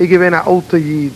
Ich gewinne ein alter Jid.